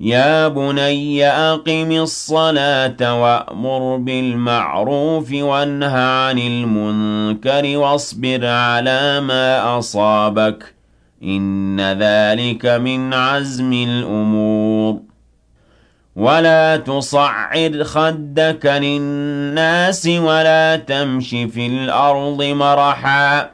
يَا بُنَيَّ أَقِمِ الصَّلَاةَ وَأْمُرْ بِالْمَعْرُوفِ وَانْهَ عَنِ الْمُنكَرِ وَاصْبِرْ عَلَىٰ مَا أَصَابَكَ ۖ إِنَّ ذَٰلِكَ مِنْ عَزْمِ الْأُمُورِ. وَلَا تُصَعِّرْ خَدَّكَ لِلنَّاسِ وَلَا تَمْشِ فِي الْأَرْضِ مَرَحًا ۖ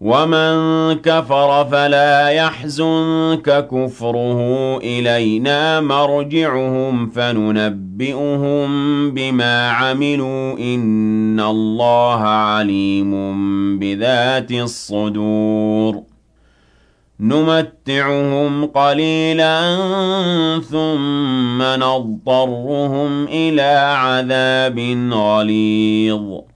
وَمَن كَفَرَ فَلَا يَحْزُنكَ كُفْرُهُ ۖ إِلَيْنَا مَرْجِعُهُمْ فَنُنَبِّئُهُم بِمَا عَمِلُوا ۚ إِنَّ اللَّهَ عَلِيمٌ بِذَاتِ الصُّدُورِ نُمَتِّعُهُمْ قَلِيلًا ثُمَّ نَضْطَرُّهُمْ إِلَىٰ عَذَابٍ غَلِيظٍ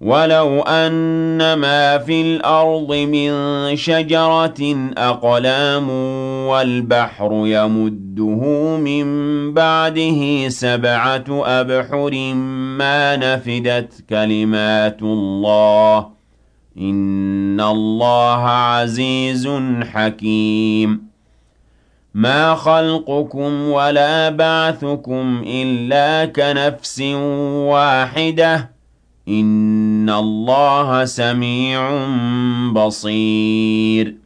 وَلَوْ أَنَّ مَا فِي الْأَرْضِ مِن شَجَرَةٍ أَقْلَامٌ وَالْبَحْرُ يَمُدُّهُ مِن بَعْدِهِ سَبْعَةُ أَبْحُرٍ مَّا نَفِدَتْ كَلِمَاتُ اللَّهِ ۗ إِنَّ اللَّهَ عَزِيزٌ حَكِيمٌ. مَا خَلْقُكُمْ وَلَا بَعْثُكُمْ إِلَّا كَنَفْسٍ وَاحِدَةٍ إِنَّ اللَّهَ سَمِيعٌ بَصِيرٌ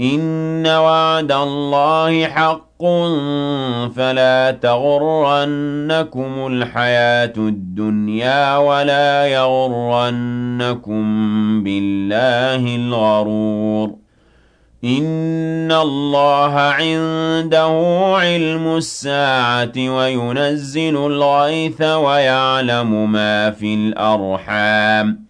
إِنَّ وَعْدَ اللَّهِ حَقٌّ فَلَا تَغُرَّنَّكُمُ الْحَيَاةُ الدُّنْيَا وَلَا يَغُرَّنَّكُم بِاللَّهِ الْغَرُورُ. إِنَّ اللَّهَ عِندَهُ عِلْمُ السَّاعَةِ وَيُنَزِّلُ الْغَيْثَ وَيَعْلَمُ مَا فِي الْأَرْحَامِ ۖ.